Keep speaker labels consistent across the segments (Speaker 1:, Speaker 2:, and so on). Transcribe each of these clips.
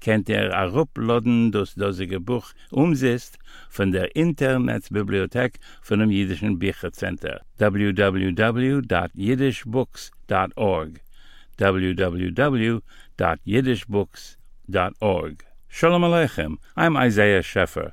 Speaker 1: kennt er arupladen das dasige buch umsetzt von der internetbibliothek von dem jidischen bichercenter www.jidishbooks.org www.jidishbooks.org shalom aleichem i'm isaiah scheffer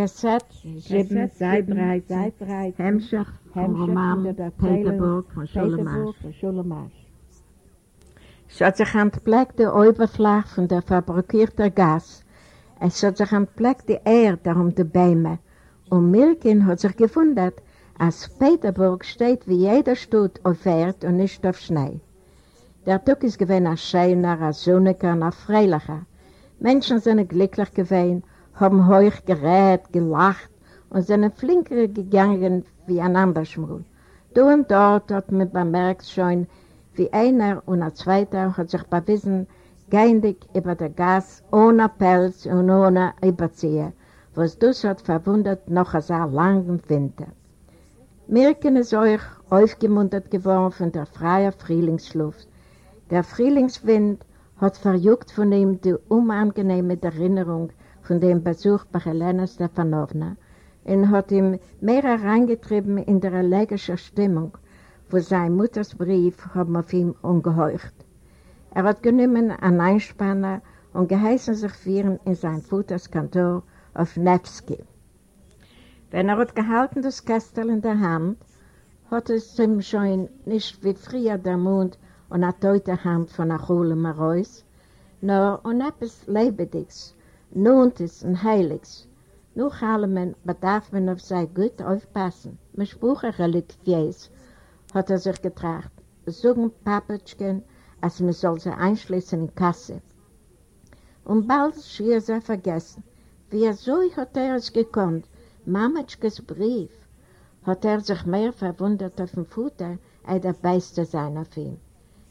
Speaker 2: Kassett 7, Seit 13, Hemmschach vom Roman Peterburg von Schulemasch. Es hat sich entpleckt die Oberfläche von der fabrikierten Gas. Es hat sich entpleckt die Erde um die Bäume. Und Milkin hat sich gewundert, als Peterburg steht wie jeder Stutt auf Erd und nicht auf Schnee. Der Tag ist gewesen ein schöner, ein sonniger und ein freilicher. Menschen sind glücklich gewesen haben heuch gerät, gelacht und sind flinker gegangen wie ein andersmal. Du und dort hat man bemerkt schon, wie einer und ein zweiter hat sich bewiesen, geindig über der Gas, ohne Pelz und ohne Überzieher, was das hat verwundert noch ein sehr langen Winter. Mirken ist euch aufgemuntert geworden von der freien Frühlingsluft. Der Frühlingswind hat verjuckt von ihm die unangenehme Erinnerung von dem Besuch bei Helena Stefanovna und hat ihm mehr hereingetrieben in der elegische Stimmung, wo sein Mutters Brief haben auf ihm ungeheucht. Er hat genommen einen Einspanner und geheißen sich führen in sein Vaters Kantor auf Nevsky. Wenn er hat gehalten das Kästel in der Hand, hat es ihm schon nicht wie früher der Mund und eine teute Hand von der Hohle Marois, nur und etwas Lebendiges, Nuntes und Heiligs. Nur allem bedarf man auf sein gut aufpassen. Mit Spruchreliquies hat er sich getracht. Sogen Papatschken, als man soll sie einschließen in Kasse. Und bald schien er vergessen. Wie er so hat er es gekonnt, Mamatschkes Brief, hat er sich mehr verwundert auf den Futter, als der Beste sein auf.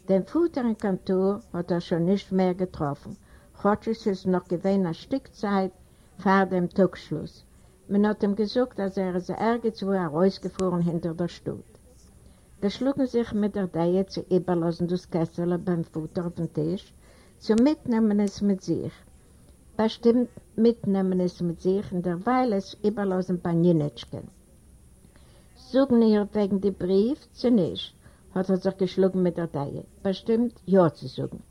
Speaker 2: Den Futter im Kantor hat er schon nicht mehr getroffen. Heute ist es noch gewesen Stück Zeit vor dem Tagschluss. Man hat ihm gesagt, dass er es irgendwo herausgefahren hinter der Stadt. Da schlugen sich mit der Deihe zu überlassen das Kessel beim Futter auf den Tisch, zu mitnehmen es mit sich. Bestimmt mitnehmen es mit sich, in der Weile es überlassen bei Ninetschken. Sogen ihr wegen dem Brief zu nicht, hat er sich geschlagen mit der Deihe. Bestimmt ja zu sagen.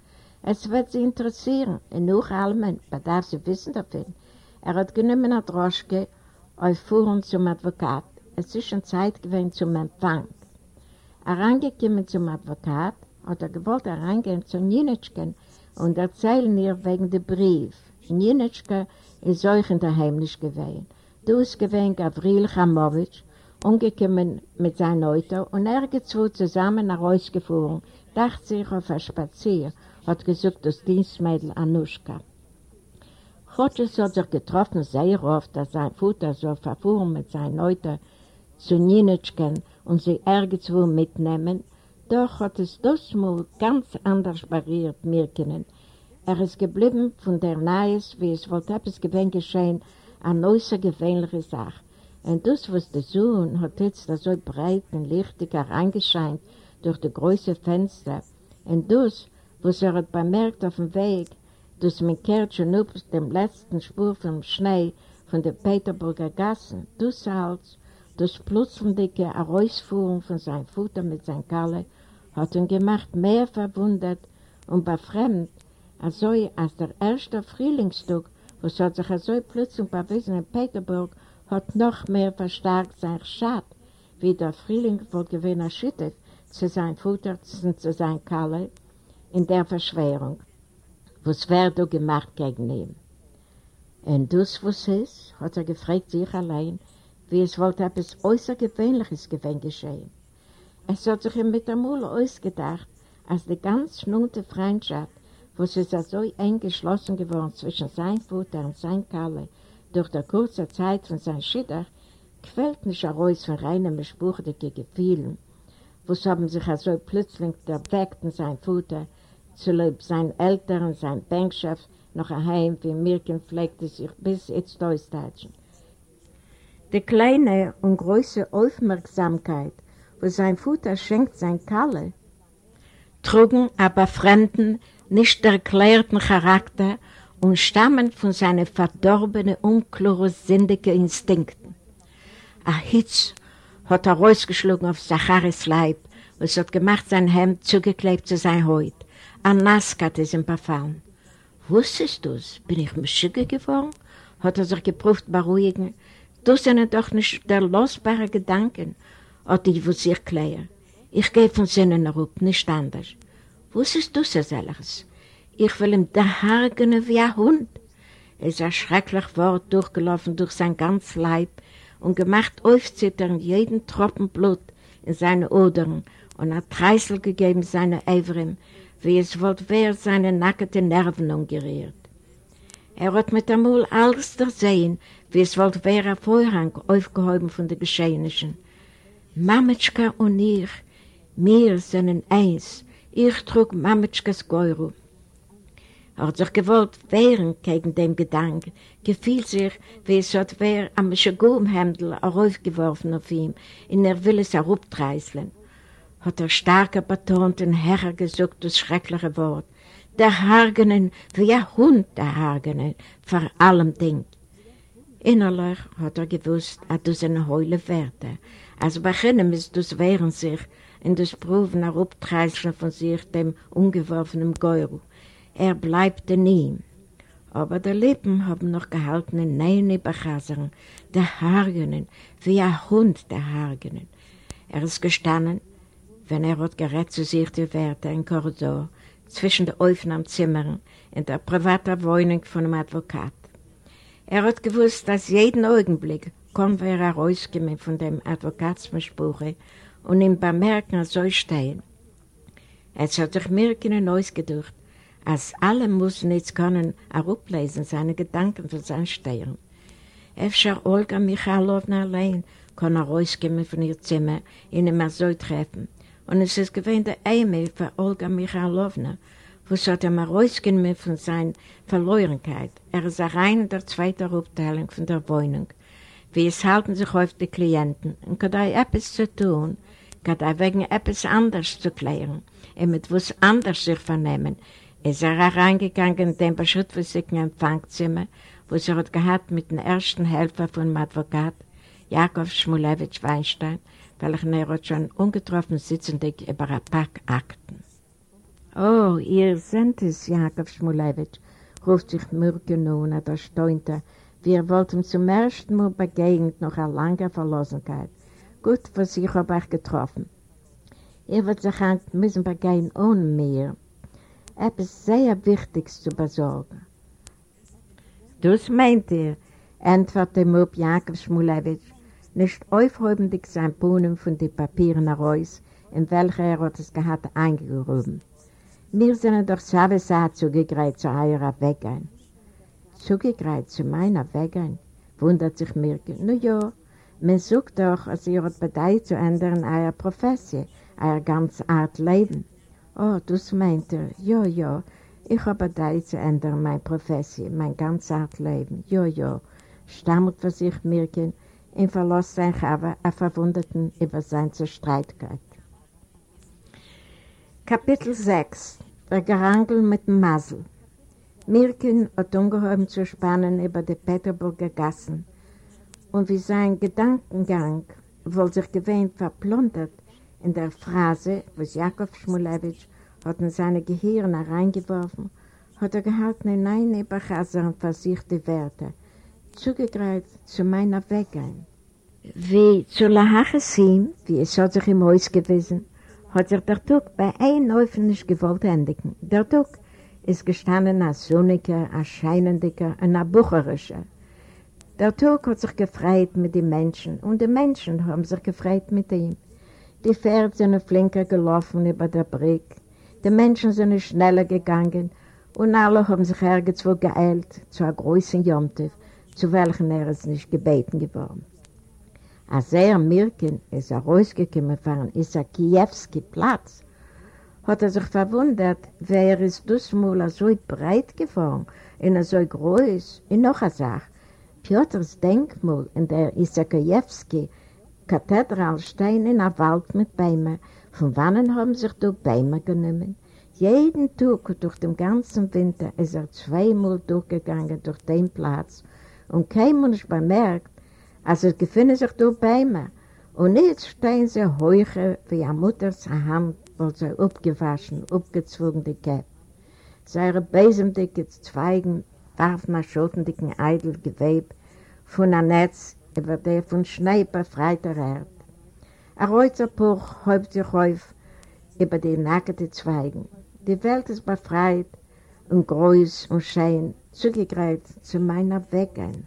Speaker 2: Es wird sie interessieren, und noch allem bedarf sie wissen davon. Er hat genommen eine Droschke auf Fuhren zum Advokat. Es ist schon Zeit gewesen zum Empfang. Er reingekommen zum Advokat, hat er gewollt reingehen zu Nienitschken und erzählen ihr wegen dem Brief. Nienitschke ist euch in der Heimlich gewesen. Du ist gewesen Gavril Chamowitsch, umgekommen mit seinem Auto und er gezwo zusammen herausgefahren, dachte sich auf ein Spazier, hat gesagt das Dienstmädel Anuschka. Chotschis hat sich getroffen sehr oft, dass sein Vater so verfuhren mit seinen Leuten zu Nienitschken und sie irgendwo mitnehmen, doch hat es das mal ganz anders barriert mir können. Er ist geblieben von der Neues, wie es wollte etwas gewinn geschehen, eine außergewöhnliche Sache. Und das, was der Sohn hat jetzt so breit und lichtig hereingescheint durch die großen Fenster, und das, was er hat bemerkt auf dem Weg, dass man kehrt schon auf dem letzten Spur vom Schnee von der Peterburger Gassen, das als das plötzliche Herausfuhren von seinem Futter mit seinem Kalle hat ihn gemacht mehr verwundert und befremd, also als der erste Frühlingstag, was hat sich so plötzlich bewiesen in Peterburg, hat noch mehr verstärkt sein Schad, wie der Frühling wohl gewinn erschüttert zu sein Futter zu sein Kalle in der Verschwörung, was wer du gemacht gegen ihn. Und das, was ist, hat er gefragt sich allein, wie es wollte etwas Äußergewöhnliches gewesen geschehen. Es hat sich ihm mit der Mühle ausgedacht, als die ganz schnunte Freundschaft, wo ist so eng geschlossen geworden zwischen sein Futter und sein Kalle, durch die kurze Zeit von seinem Schiddach, quält nicht heraus von reinen bespuchtigen Gefühlen, wo es haben sich also plötzlich erweckt in sein Futter, zu lieb sein Eltern, sein Bänkschaft, noch ein Heim, wie Mirken pflegte sich bis jetzt durchstatschen. Die kleine und große Aufmerksamkeit, wo sein Futter schenkt sein Kalle, trugen aber fremden, nicht erklärten Charakter und stammen von seinen verdorbenen, unklaren, Instinkten. Ein Hitz hat er rausgeschlagen auf Zacharis Leib und es hat gemacht sein Hemd zugeklebt zu sein Haut. Ein Naskat ist ihm befallen. Wusstest du's? Bin ich Mischige geworden? Hat er sich geprüft beruhigen. Du sind doch nicht der losbare Gedanken, hat die wo sich klären. Ich gehe von Sinnen herup, nicht anders. Wusstest du so solches? Ich will ihm da hargen wie ein Hund. Es ist ein schreckliches Wort durchgelaufen durch sein ganzes Leib und gemacht aufzittern jeden Tropfen Blut in seine Odern und hat Treißel gegeben seine Eivrim, wie es wollte wer seine nackten Nerven umgerührt. Er hat mit dem Mund alles sehen, wie es wollte wer ein Vorhang aufgehoben von den Geschehnissen. Mametschka und ich, wir sind eins, ich trug Mametschkas Geuro. Er hat sich gewollt wehren gegen den Gedanken, gefiel sich, wie es hat wer am Schagumhemdel aufgeworfen auf ihm, in er will es herabtreißeln. Hat er starker betont und herrer gesucht das schreckliche Wort. Der Hagenen, wie ein Hund der Hagenen, vor allem Ding. Innerlich hat er gewusst, dass du seine Heule Werte, als beginnen ist das wehren sich, in das Proben herabtreißeln von sich dem ungeworfenen Geuro. Er bleibt in ihm. Aber die Lippen haben noch gehalten in neuen Überchasern, der Hagenen, wie ein Hund der Hagenen. Er ist gestanden, wenn er hat gerät zu sich die Werte im Korridor, zwischen den Aufnahmezimmern in der privaten Wohnung von dem Advokat. Er hat gewusst, dass jeden Augenblick kommt er herausgekommen von dem Advokatsverspruch und ihm bemerken soll stehen. Es hat sich Mirken ausgedacht, als alle müssen jetzt können heruplesen seine Gedanken von seinen Stehen. Efter Olga Michalowna allein kann er rausgehen von ihr Zimmer, ihn immer so treffen. Und es ist gewähnt der E-Mail für Olga Michalowna, wo es hat ihm rausgehen von seiner Verlorenheit. Er ist rein in der zweiten Abteilung von der Wohnung. Wie es halten sich häufig die Klienten und kann er etwas zu tun, kann er wegen etwas anderes zu klären und mit was anderes sich vernehmen, ist er reingegangen in den beschrittwürdigen Empfangzimmer, wo sie hat gehabt mit dem ersten Helfer von dem Advokat, Jakob Schmulewitsch Weinstein, welchen er hat schon ungetroffen sitzendig über ein Pack Akten. Oh, ihr seid es, Jakob Schmulewitsch, ruft sich Mürke nun, er staunte, wir wollten zum ersten Mal begegnet nach einer langen Verlosenheit. Gut, was ich habe euch getroffen. Ihr werdet sich müssen begegnen ohne mehr etwas sehr Wichtiges zu besorgen. Das meint ihr, antwortete Mob Jakob Schmulewitsch, nicht aufhäubendig sein Bohnen von den Papieren heraus, in welcher er hat es gehabt eingerufen. Wir sind doch sowieso zugegreift zu eurer Weggein. Zugegreift zu meiner Weggein, wundert sich Mirke. Na ja, man sucht doch, als ihr habt bedeutet zu ändern, euer Profession, euer ganz Art Leben. Oh, das meint er. Ja, ja. Ich habe da zu ändern, meine Profession, mein ganzes Art Leben. Ja, ja. Stammelt für sich Mirken und verlässt sein Chava, er Verwunderten über seine Streitkeit. Kapitel 6 Der Gerangel mit dem Masel. Mirken hat ungeheuer zu spannen über die Peterburger Gassen. Und wie sein Gedankengang wohl sich gewähnt verplundert, in der Phrase, was Jakob Schmulewitsch hat in seine Gehirn hereingeworfen, hat er gehalten in eine Bachasser und versichte Werte, zugegreift zu meiner Weggein. Wie zu Lahachessim, wie es hat sich im Haus gewesen, hat sich der Tug bei einem Läufen nicht gewollt endigen. Der Tug ist gestanden als sonniger, als scheinendiger und als bucherischer. Der Tug hat sich gefreut mit den Menschen und die Menschen haben sich gefreut mit ihm. Die Pferde sind flinker gelaufen über der Brücke, die Menschen sind schneller gegangen und alle haben sich irgendwo geeilt zu einer großen Jomte, zu welchen er es nicht gebeten geworden. Als er Mirkin ist er rausgekommen von Isakiewski Platz, hat er sich verwundert, wer ist das mal so breit geworden und so groß. Und noch eine Sache, Piotrs Denkmal in der Isakiewski Kathedral steht in einem Wald mit Bäumen. Von wann haben sich da Bäume genommen? Jeden Tag durch den ganzen Winter ist er zweimal durchgegangen durch den Platz und kein Mensch bemerkt, als es gefunden sich dort Bäume. Und jetzt stehen sie heucher wie eine Mutters Hand, weil sie abgewaschen, abgezwungen die Käpp. Seine besemdicke Zweigen warfen ein schottendicken Eidelgeweb von einem Netz über der von Schnee befreiter Erde. Ein Reuzerpuch häupt sich auf über die nackten Zweigen. Die Welt ist befreit und groß und schön, zugegreift zu meiner Wegen.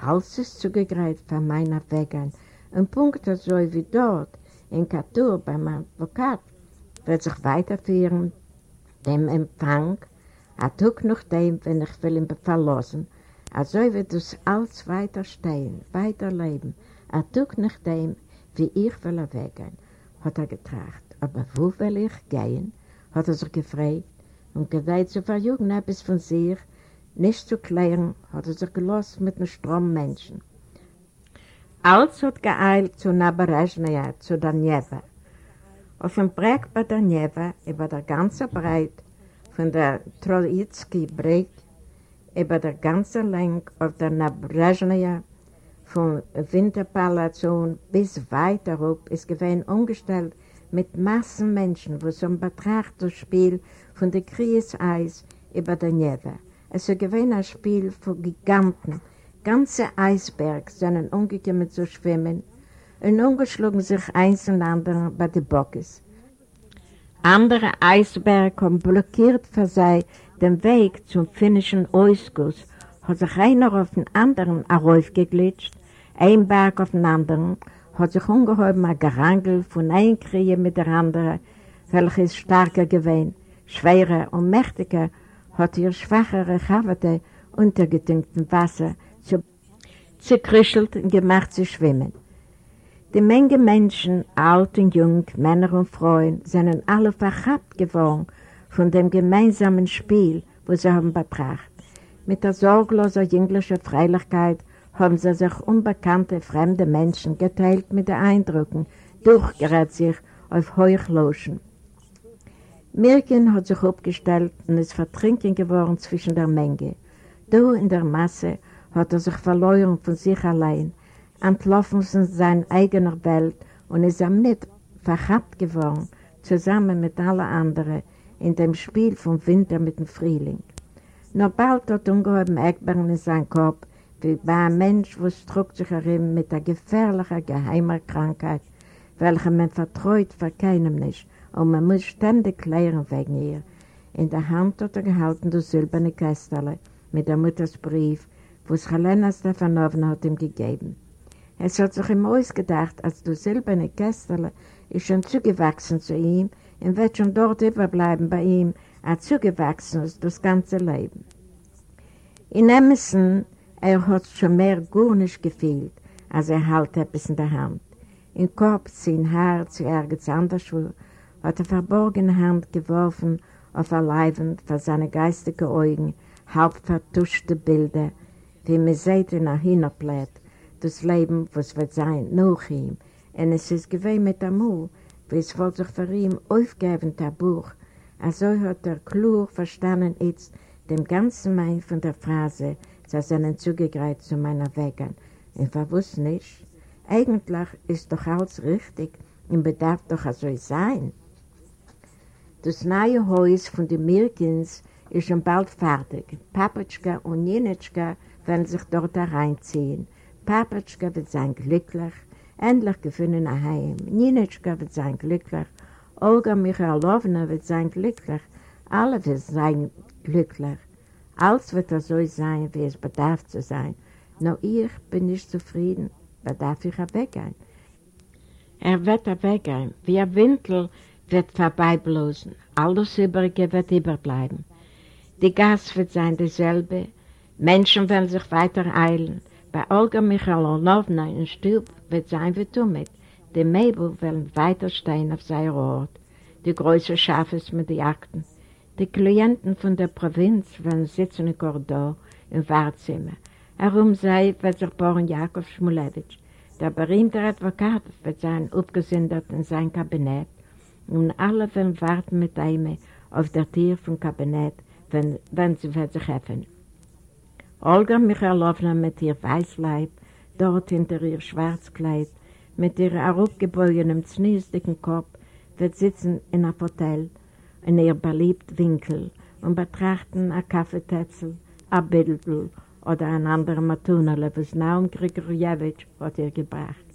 Speaker 2: Alles ist zugegreift von meiner Wegen. Ein Punkt so wie dort, in Katur beim Advokat, wird sich weiterführen, dem Empfang, a Tag nach dem, wenn ich will ihn verlassen, also wird es alles weiter stehen, weiter leben, a Tag nach dem, wie ich will er weggehen, hat er getracht. Aber wo will ich gehen, hat er sich gefragt, und gedeiht zu verjügen etwas von sich, nicht zu klären, hat er sich gelassen mit einem Strommenschen. Alles hat geeilt zu Naberezhnaya, zu Danjeva. Auf dem Breg bei Danjeva, über der ganzen Breit von der Troitsky-Breg, über der ganzen Länge auf der Naberezhnaya, vom Winterpalazon bis weiter hoch, ist gewesen umgestellt mit Massen Menschen, wo so ein Betracht das Spiel von der Kriegeseis über der Neve. Es ist gewesen ein Spiel von Giganten. Ganze Eisberge sind umgekommen zu schwimmen und umgeschlagen sich eins und andere bei den Bockes. Andere Eisberge haben blockiert für sie den Weg zum finnischen Ausguss, hat sich einer auf den anderen aufgeglitscht, ein Berg auf den anderen, hat sich ungeheuer ein Gerangel von einem Krieg mit der anderen, welches starker gewesen, schwerer und mächtiger, hat ihr schwachere Chavate untergetünkt im Wasser zu, zerkrischelt und gemacht zu schwimmen. Die Menge Menschen, alt und jung, Männer und Frauen, sind alle verhabt geworden von dem gemeinsamen Spiel, wo sie haben betracht. Mit der sorglosen jünglichen Freilichkeit haben sie sich unbekannte, fremde Menschen geteilt mit den Eindrücken, durchgerät sich auf Heuchloschen. Mirkin hat sich aufgestellt und ist vertrinken geworden zwischen der Menge. Da in der Masse hat er sich verloren von sich allein, entlaufen von seiner eigenen Welt und ist am nicht verhabt geworden, zusammen mit allen anderen, in dem Spiel vom Winter mit dem Frühling. Noch bald hat ungeheben Eckbern in seinem Kopf, wie bei einem Mensch, wo es drückt sich herin mit einer gefährlichen, geheimer Krankheit, welche man vertraut für keinem nicht, und man muss ständig klären wegen ihr. In der Hand hat er gehalten das silberne Kästerle mit der Mutters Brief, wo es Helena Stefanovna hat ihm gegeben. Es hat sich ihm ausgedacht, als das silberne Kästerle ist schon zugewachsen zu ihm und wird schon dort überbleiben bei ihm, als zugewachsen ist das ganze Leben. In Emerson, er hat schon mehr gar nicht gefühlt, als er halt etwas in der Hand. Im Kopf, in Herz, ergens anderswo, hat er verborgene Hand geworfen auf ein Leibend für seine geistigen Augen, halb vertuschte Bilder, wie man sieht in einer Hinterplätt, das Leben, was wird sein, nach ihm. Und es ist gewesen mit dem Mut, wie es wollte sich für ihn aufgeben, der Buch. Also hat er klar verstanden jetzt dem ganzen Mein von der Phrase, sie sind zugegreift zu meiner Wegen. Und verwusst nicht, eigentlich ist doch alles richtig und bedarf doch so sein. Das neue Haus von den Mirkins ist schon bald fertig. Papatschka und Nienetschka werden sich dort hereinziehen. Papatschka wird sein glücklich, endlich gefunden ein Heim. Ninitschka wird sein glücklich, Olga Michailowna wird sein glücklich, alle wird sein glücklich. Alles wird er so sein, wie es bedarf zu sein. Nur ich bin nicht zufrieden, bedarf ich weggehen. Er wird weggehen, wie ein Windel wird vorbeiblosen, alles Übrige wird überbleiben. Die Gas wird sein dieselbe, Menschen werden sich weiter eilen. Bei Olga Michailowna im Stub wird sein wie Tumit. Die Mäbel werden weiter stehen auf seinem Ort. Die große Schafes mit den Akten. Die Klienten von der Provinz werden sitzen im Korridor, im Wartezimmer. Herum sei sich Boren Jakob Schmulewitsch. Der berühmte Advokat wird sein abgesindert in sein Kabinett und alle werden warten mit ihm auf der Tür vom Kabinett, wenn, wenn sie wird sich öffnen. Olga Michailowna mit ihr Weißleib, dort hinter ihr Schwarzkleid, mit ihrem herabgebeugenen, zniesdicken Kopf, wird sitzen in einem Hotel, in ihr beliebten Winkel und betrachten ein Kaffeetätzel, ein Bildl oder ein anderer Matunale, was Naum Grigorjewitsch hat ihr gebracht.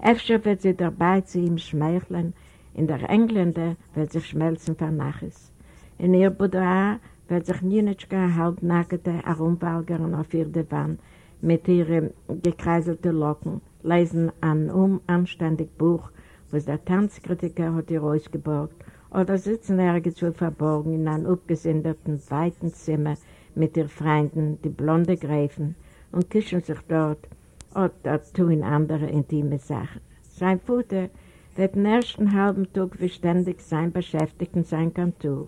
Speaker 2: Efter wird sie dabei zu ihm schmeicheln, in der Engländer wird sich schmelzen Vernaches. In ihr Boudoir wird sich Nienitschka halbnackte herumwalgern auf ihr Divan mit ihren gekreiselten Locken, lesen ein unanständig Buch, was der Tanzkritiker hat ihr ausgeborgt oder sitzen irgendwo verborgen in einem abgesinderten, weiten Zimmer mit ihren Freunden, die blonde Gräfen, und kischen sich dort oder tun andere intime Sachen. Sein Vater wird den ersten halben Tag wie ständig sein beschäftigt in sein Kantor.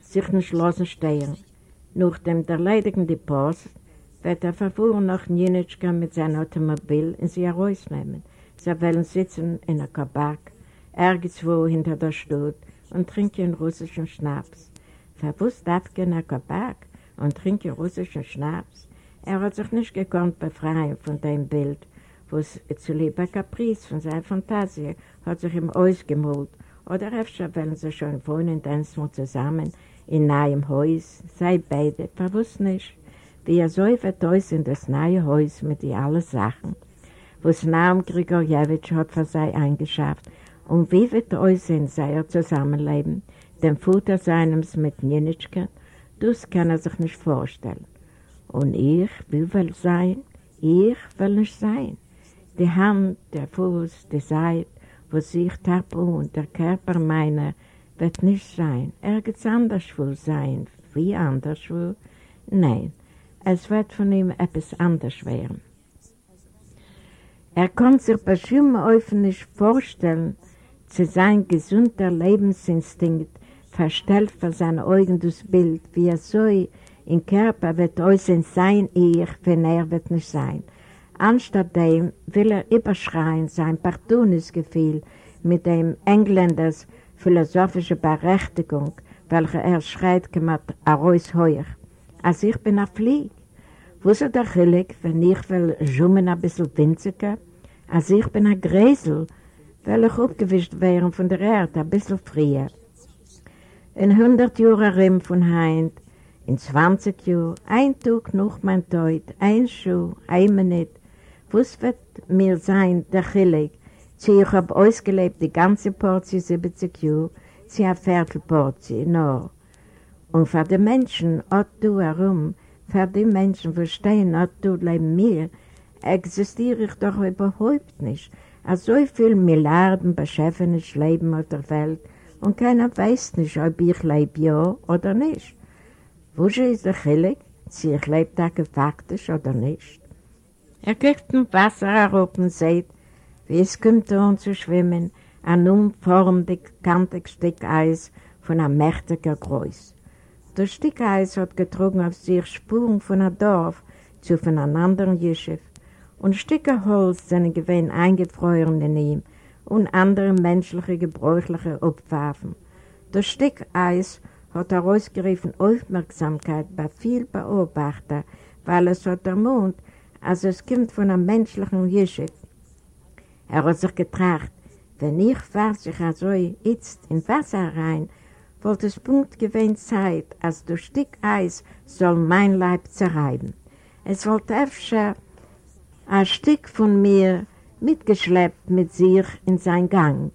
Speaker 2: Sich nicht losen stehen. Nach dem erledigenden Post wird er verfuhren nach Nienitschka mit seinem Automobil und sie herausnehmen. Sie wollen sitzen in der Kabak, irgendwo hinter der Stadt und trinken russischen Schnaps. Verwusst abgehen der Kabak und trinken russischen Schnaps. Er hat sich nicht gekonnt befreien von dem Bild, was zu lieber Caprice von seiner Fantasie hat sich ihm ausgemalt. Oder öfter wollen sie schon wohnen, tanzen zusammen in einem Haus, sei beide, verwusst nicht, wie er so aus in das neue Haus mit den allen Sachen, was Naum Grigorjewitsch hat für sie eingeschafft und wie wird aussehen, sei er zusammenleben, dem Futter seines mit Nienitschke, das kann er sich nicht vorstellen. Und ich will wohl sein, ich will nicht sein. Die Hand, der Fuß, die Seite, wo sich tappe und der Körper meiner, wird nicht sein. Er wird anders wohl sein. Wie anders wohl? Nein, es wird von ihm etwas anders werden. Er konnte sich bestimmt nicht vorstellen, zu sein gesunder Lebensinstinkt verstellt vor seinen Augen das Bild, wie er so im Körper wird äußern sein Ich, wenn er wird nicht sein. Anstatt dem will er überschreien sein Partonisgefühl mit dem Engländers philosophische Berechtigung, welche er schreit gemacht, Arois heuer. Als ich bin ein Flieg. Ist der Chilik, wenn ich will schummen ein bisschen winziger? Als ich bin ein Gräsel, ich aufgewischt werden von der Erde ein bisschen früher. In 100 Jahren von Heint, in 20 Jahren, ein Tag noch mein Tod, ein Schuh, ein Minute, was wird mir sein, der Chilik? Sie, ich habe ausgelebt die ganze Portie 70 Jahre, sie eine Viertelportie, nur. Und für die Menschen, auch du herum, für die Menschen, die stehen, auch du neben mir, existiere ich doch überhaupt nicht. Also so viele Milliarden Beschäftigte leben auf der Welt und keiner weiß nicht, ob ich lebe ja oder nicht. Wo ist der Chilik? Sie, ich lebe da faktisch oder nicht? Er kriegt ein Wasser herab und sagt, wie es kommt an zu schwimmen, ein unformig, kantig Stück Eis von einem mächtigen Größe. Das Stück Eis hat getrogen auf sich Spuren von einem Dorf zu von einem anderen Jeschiff und Stücke Holz sind gewesen eingefroren in ihm und andere menschliche, gebräuchliche Opferwaffen. Das Stück Eis hat herausgerufen Aufmerksamkeit bei vielen Beobachtern, weil es hat der Mond, als es kommt von einem menschlichen Jeschiff. Er hat sich getracht, wenn ich warf sich also jetzt in Wasser rein, wollte es Punkt gewähnt Zeit, als durch Stück Eis soll mein Leib zerreiben. Es wollte öfter ein Stück von mir mitgeschleppt mit sich in sein Gang.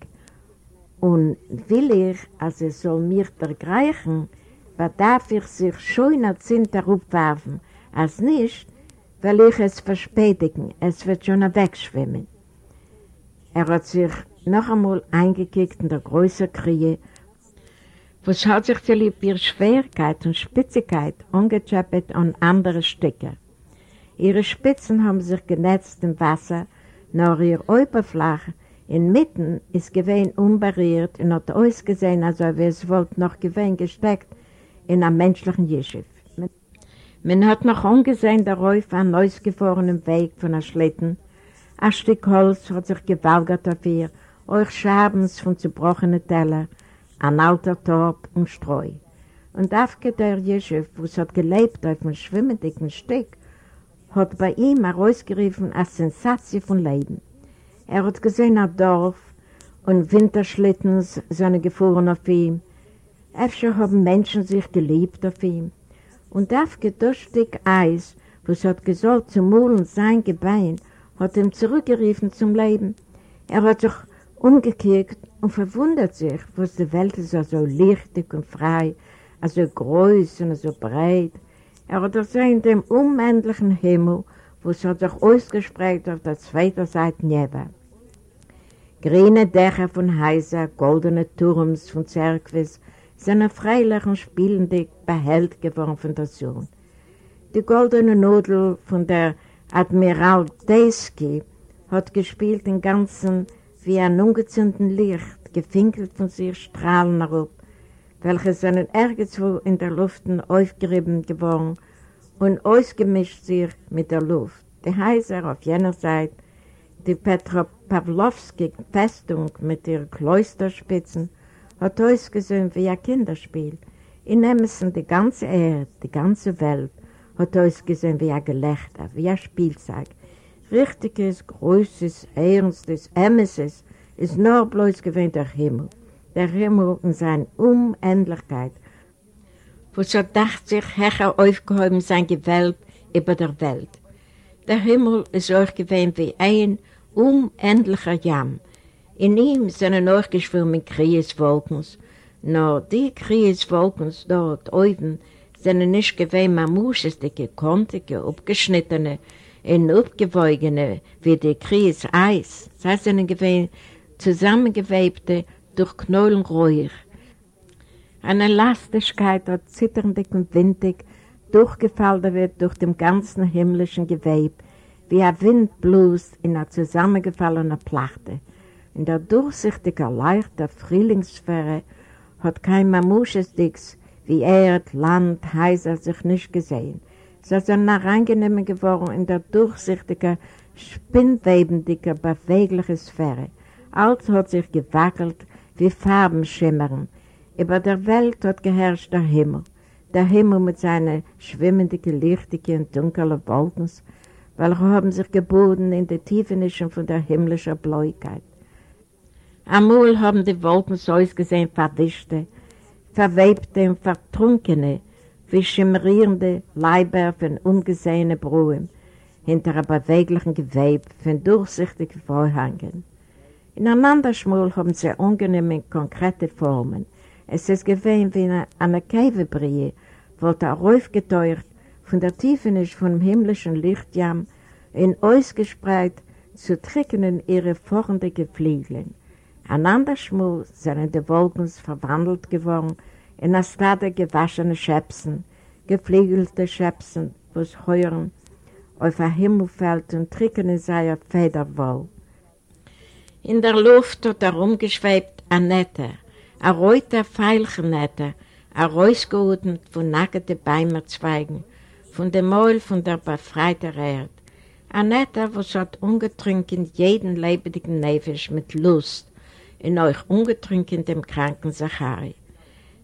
Speaker 2: Und will ich, als es soll mir vergleichen, bedarf ich sich schöner Zinter aufwerfen, als nicht, weil ich es verspätigen, es wird schon wegschwimmen. Er hat sich noch einmal eingekickt in der größeren Kriege, wo schaut sich die Liebe ihre Schwerkeit und Spitzigkeit angechappet an andere Stücke. Ihre Spitzen haben sich genetzt im Wasser, nur ihr Oberfläche inmitten ist gewesen unberührt und hat ausgesehen, als ob es wollte noch gewesen gesteckt in einem menschlichen Jeschiff. Man hat noch angesehen darauf einen ausgefahrenen Weg von der Schlitten. Ein Stück Holz hat sich gewalgert auf ihr, euch Schabens von zerbrochenen Teller, ein alter Torb und Streu. Und Afke der Jeschiff, wo es hat gelebt auf einem schwimmenden Stück, hat bei ihm herausgerufen eine Sensation von Leben. Er hat gesehen ein Dorf und Winterschlittens seine gefahren auf ihm. Öfter haben Menschen sich geliebt auf ihm. Und Afke durch Stück Eis, wo es hat gesollt zum Molen sein Gebein, hat ihm zurückgerufen zum Leben. Er hat sich umgekehrt und verwundert sich, was die Welt ist so lichtig und frei, so groß und so breit. Er hat gesehen dem unendlichen Himmel, wo es hat sich ausgesprägt auf der zweiten Seite Neve. Grüne Dächer von Häuser, goldene Turms von Zerkvis, sind freilich und spielendig behält geworden von der Sonne. Die goldene Nudel von der Admiral Deski hat gespielt im Ganzen wie ein ungezündetes Licht, gefinkelt von sich Strahlen herab, welche seinen irgendwo in der Luft aufgerieben geworden und ausgemischt sich mit der Luft. Die Häuser auf jener Seite, die Petropavlovski-Festung mit ihren Klosterspitzen, hat ausgesehen wie ein Kinderspiel. In Emerson die ganze Erde, die ganze Welt, hat ausgesehen wie ein Gelächter, wie ein Spielzeug. Richtiges, großes, ernstes, Emerses ist nur bloß gewesen der Himmel. Der Himmel in seiner Unendlichkeit, wo so dacht sich Hecher aufgehoben sein Gewölb über der Welt. Der Himmel ist auch gewesen wie ein unendlicher Jamm. In ihm sind auch geschwommen Krieswolken, nur die Krieswolken dort oben sind nicht gewesen mamuschestige, kontige, abgeschnittene und abgewoigene wie die Kries-Eis. Sie sind gewesen zusammengewebte durch Knollenräuch. Eine Lastigkeit, die zitterndig und windig durchgefallen wird durch dem ganzen himmlischen Gewebe, wie ein Windblues in einer zusammengefallenen Plachte. In der durchsichtigen, leichten Frühlingssphäre hat kein Mamuschesdix wie Erd, Land, Häuser sich nicht gesehen. Sie sind reingenommen geworden in der durchsichtigen, spinnwebendigen, beweglichen Sphäre. Alles hat sich gewackelt wie Farben schimmern. Über der Welt hat geherrscht der Himmel. Der Himmel mit seinen schwimmenden, lichtigen dunklen Wolken, welche haben sich geboten in der Tiefenischen von der himmlischen Bläugkeit. Amul haben die Wolken so ausgesehen verwischte, verwebte und vertrunkene, wie schimmerierende Leiber von ungesehenen Brühen hinter einem beweglichen Gewebe von durchsichtigen Vorhängen. In einander Schmul haben sie angenehme, konkrete Formen. Es ist gewesen wie eine, eine Käfebrie, wurde auch aufgeteuert von der Tiefenisch vom himmlischen Lichtjam in ausgespreit zu trickenen ihre vorndige Flügeln. Einander Schmul sind die Wolken verwandelt geworden in eine Stade gewaschene Schäpsen, geflügelte Schäpsen, wo es heuern auf ein Himmelfeld und tricken in seiner Federwoll. In der Luft hat herumgeschwebt ein Netter, ein reuter Veilchennetter, ein Reusgehuten von nackten Beimerzweigen, von dem Maul von der befreiten Erde. Ein Netter, was hat ungetrunken jeden lebendigen Nefisch mit Lust, in euch ungetrunken dem kranken Zachari.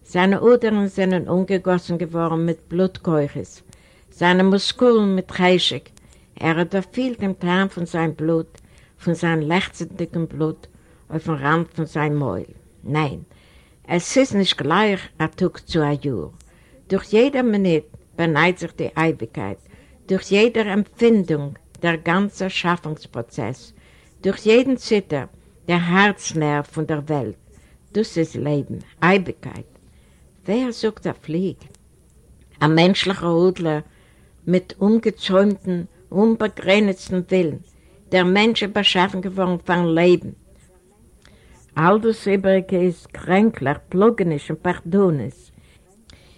Speaker 2: Seine Udern sind ungegossen geworden mit Blutkeuches, seine Muskeln mit Reischig. Er hat erfüllt im Tarn von seinem Blut, von seinem lechzendigen Blut auf dem Rand von seinem Mäul. Nein, es ist nicht gleich ein Tag zu einem Jahr. Durch jede Minute beneid sich die Ewigkeit, durch jede Empfindung der ganze Schaffungsprozess, durch jeden Zitter, der Herznerv von der Welt. Das ist Leben, Eibigkeit. Wer sucht der Flieg? Ein menschlicher Hudler mit ungezäumten, unbegrenzten Willen, der Menschen beschaffen geworden von Leben. All das Übrige ist kränklich, plugenisch und pardonisch.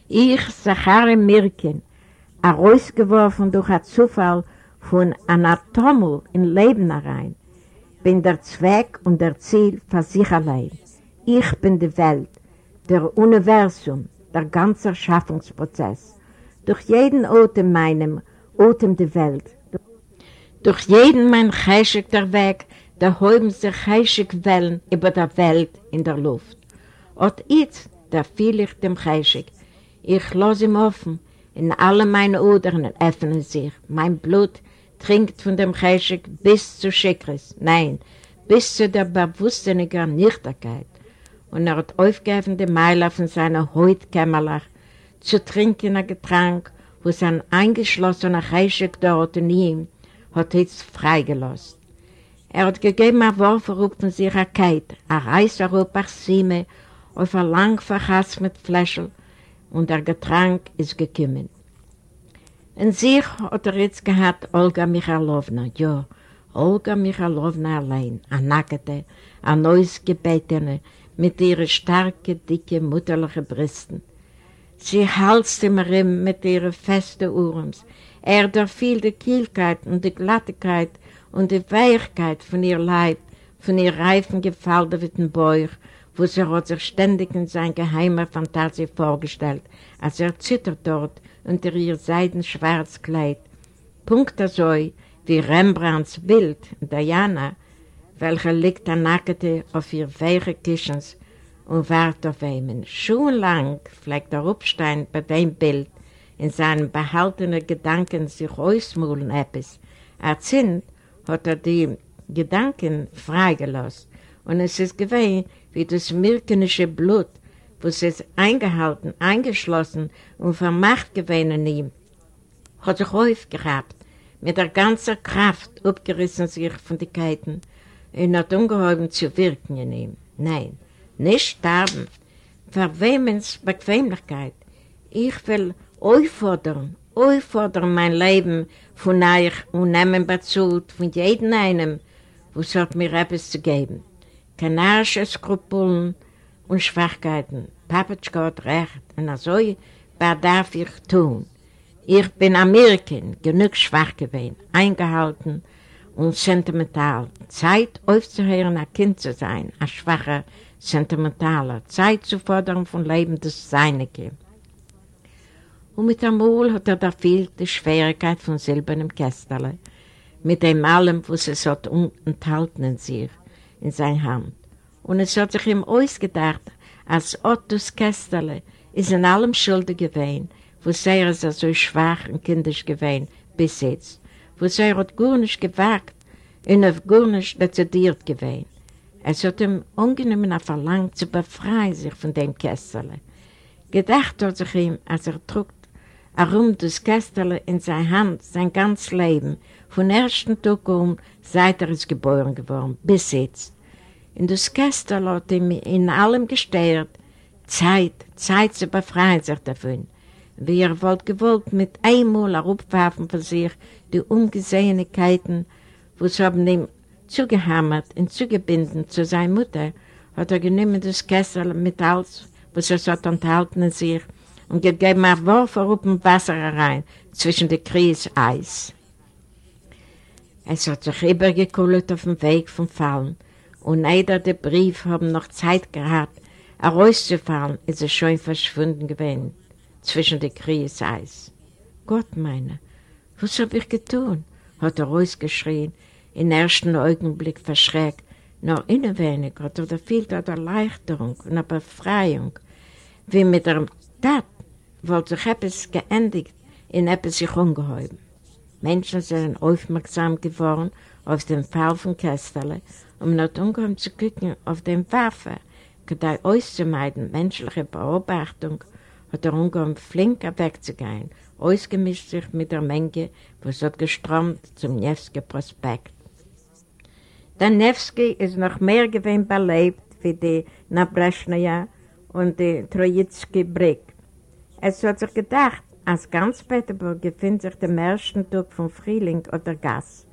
Speaker 2: Ich, Zachary Mirkin, herausgeworfen durch einen Zufall von einer Atommel in Leben herein, bin der Zweck und der Ziel für sich allein. Ich bin die Welt, der Universum, der ganze Schaffungsprozess. Durch jeden Atem meinem, Atem die Welt. Durch jeden mein Heischig der Weg, da häuben sich Heischig Wellen über der Welt in der Luft. Und jetzt, da fiel ich dem Heischig. Ich lasse ihm offen, in alle meine Odern öffnen sich. Mein Blut trinkt von dem Heischig bis zu Schickres, nein, bis zu der bewusstseiniger Nichtigkeit. Und er hat aufgegeben die Meiler von seiner Hautkämmerlach zu trinken ein Getränk, wo sein eingeschlossener Heischig dort in ihm hat jetzt freigelassen. Er hat gegeben ein Wurf von sich eine Kite, ein Reißer auf Sieme, auf ein lang verhasst mit Fläschel, und der Getränk ist gekommen. In sich hat er jetzt gehabt Olga Michalowna, ja, Olga Michalowna allein, eine nackte, eine neues Gebetene, mit ihren starken, dicken, mutterlichen Brüsten. Sie halste mir mit ihren festen Urens. Er durchfiel die Kielkeit und die Glattigkeit und die Weichkeit von ihr Leib, von ihr reifen, gefalteten Bauch, wo sie hat sich ständig in sein geheimer Fantasie vorgestellt, als er zittert dort unter ihr seidenschwarz Kleid. Punkt so wie Rembrandts Bild, Diana, welcher liegt der Nackte auf ihr weiche Kischens und wartet auf ihn. Schon lang fleckt der Rupstein bei dem Bild in seinen behaltenen Gedanken sich ausmulen etwas. Er zint, hat er die Gedanken freigelassen und es ist gewesen wie das mirkenische Blut, was es eingehalten, eingeschlossen und vermacht gewesen in ihm, hat sich aufgehabt, mit der ganzen Kraft abgerissen sich von den Keiten und hat ungeheuben zu wirken in ihm. Nein, nicht sterben, verwehmens Bequemlichkeit. Ich will euch fordern, euch fordern mein Leben von euch und nehmen bezahlt von jedem einem, was hat mir etwas zu geben. Kanarische Skrupeln und Schwachkeiten. Papatschka hat recht, und so darf ich tun. Ich bin Amerikan, genug schwach gewesen, eingehalten und sentimental. Zeit aufzuhören, ein Kind zu sein, ein schwacher, sentimentaler. Zeit zu fordern von Leben das Seinige. Und mit dem Mal hat er da viel die Schwierigkeit von silbernem Kästerle, mit dem allem, was es hat enthalten in sich, in seiner Hand. Und es hat sich ihm ausgedacht, als Ottos Kästerle ist in allem schuldig gewesen, wo er ist so schwach und kindisch gewesen bis jetzt, wo er hat gar nicht gewagt und auf gar nicht dezidiert gewesen. Es hat ihm ungenommen verlangt, zu befreien sich von dem Kästerle. Gedacht hat sich ihm, als er trug herum das Kästerle in seine Hand sein ganzes Leben, von ersten Tag um, seit er ist geboren geworden, bis jetzt. In das Kästerle hat ihm in allem gestört, Zeit, Zeit zu befreien sich davon. Wie er wollte gewollt mit einmal herabwerfen von sich die Ungesehenigkeiten, was haben ihm zugehammert und zugebinden zu seiner Mutter, hat er genommen das Kessel mit alles, was er so enthalten in sich, und gegeben ein Wurf auf Wasser herein, zwischen die Kries Eis. Es hat sich übergekühlt auf dem Weg vom Fallen, und leider der Brief haben noch Zeit gehabt, herauszufallen, ist er schon verschwunden gewesen, zwischen die Kries Eis. Gott meine, was hab ich getan? hat er rausgeschrien, im ersten Augenblick verschreckt. Nur innen wenig hat er viel der Erleichterung und der Befreiung, wie mit der Tat wollte sich etwas geendigt, in etwas sich ungeheuben. Menschen sind aufmerksam geworden auf den Fall von Kästerle um not ungeheuer zu gucken auf den Waffe, gedei auszumeiden menschliche Beobachtung, hat er ungeheuer flink wegzugehen, ausgemischt sich mit der Menge, was hat geströmt zum Nevsky Prospekt. Der Nevsky ist noch mehr gewinn belebt wie die Nabreschnaya und die Trojitsky Brick. Es hat sich gedacht, als ganz Peterburg befindet sich der ersten Tag vom Frühling oder Gas.